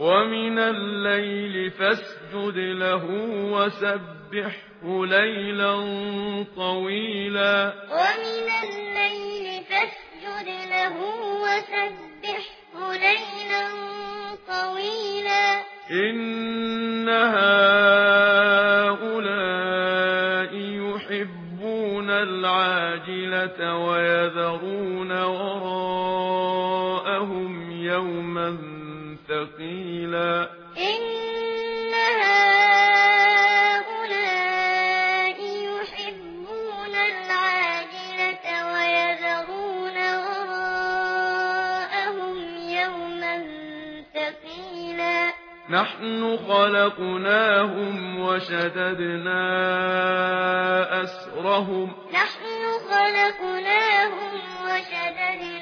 ومن الليل فاسجد له وسبحه ليلا طويلا. ومن الليل فاسجد له وسبحه ليلا طويلا. إن هؤلاء يحبون العاجلة ويذرون وراءهم يوما ثقيلا إن هؤلاء يحبون العاجلة ويذرون وراءهم يوما ثقيلا. نحن خلقناهم وشددنا أسرهم. نحن خلقناهم وشددنا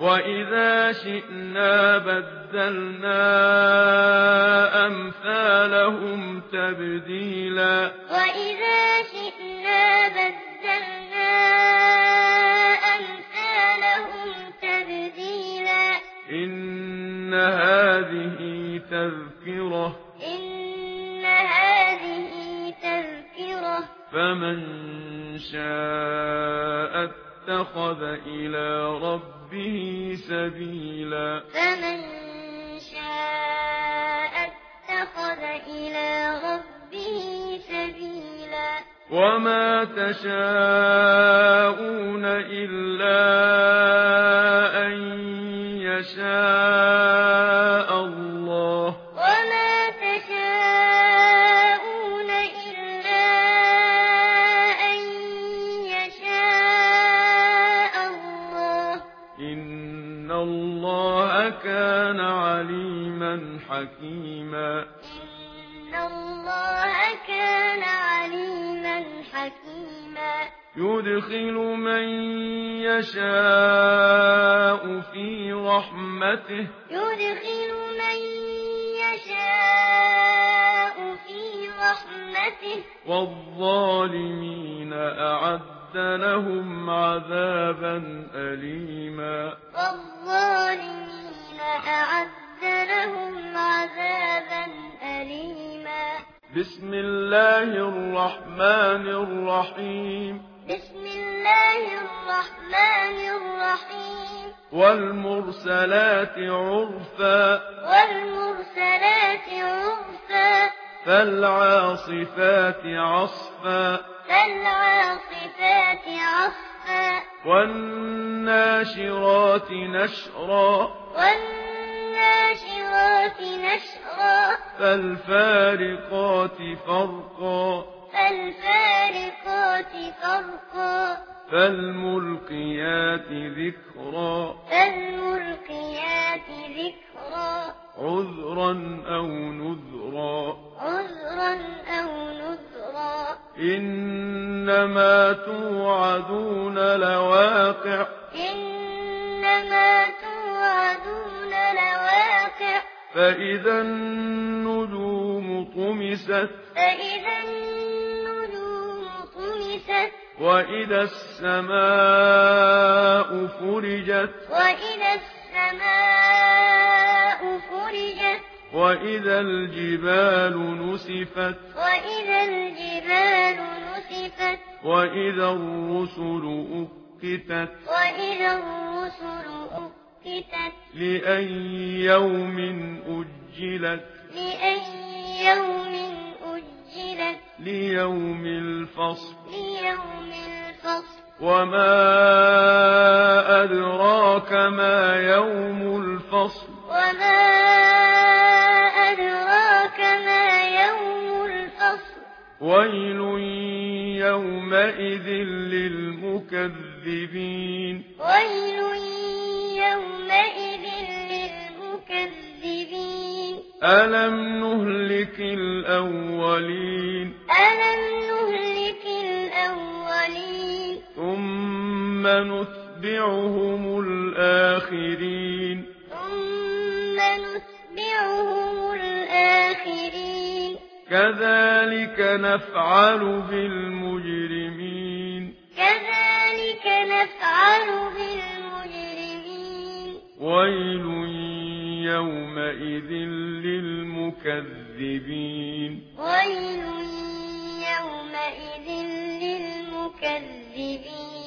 وَإِذَا شِئْنَا بَدَّلْنَا أَمْثَالَهُمْ تَبْدِيلًا وَإِذَا شِئْنَا بَدَّلْنَا أَمْثَالَهُمْ تَبْدِيلًا إِنَّ هَذِهِ تَذْكِرَةٌ إِنَّ هَذِهِ تَذْكِرَةٌ فَمَن شَاءَ اتخذ إلى ربه سبيلا. فمن شاء اتخذ إلى ربه سبيلا. وما تشاءون إلا أن يشاء الله كان عليما حكيما إن الله كان عليما حكيما يدخل من يشاء في رحمته يدخل من يشاء في رحمته والظالمين أعد أعد لهم عذابا أليما والظالمين أعد لهم عذابا أليما بسم الله الرحمن الرحيم بسم الله الرحمن الرحيم والمرسلات عرفا والمرسلات عرفا فالعاصفات عصفا فالعاصفات عصفا. والناشرات نشرا. والناشرات نشرا. فالفارقات فرقا. فالفارقات فرقا. فالملقيات ذكرا. فالملقيات توعدون لواقع. إنما توعدون لواقع. فإذا النجوم طمست. فإذا النجوم طمست. وإذا السماء فرجت. وإذا السماء فرجت. وإذا الجبال نسفت. وإذا الجبال نسفت. وإذا الرسل أكتت وإذا الرسل أكتت لأي يوم أجلت لأي يوم أجلت ليوم الفصل ليوم الفصل وما أدراك ما يوم الفصل وما أدراك ما يوم الفصل ويل يومئذ للمكذبين. ويل يومئذ للمكذبين. ألم نهلك الأولين؟ ألم نهلك الأولين؟ ثم نتبعهم الآخرين. ثم نتبعهم كذلك نفعل بالمجرمين. كذلك نفعل بالمجرمين. ويل يومئذ للمكذبين. ويل يومئذ للمكذبين.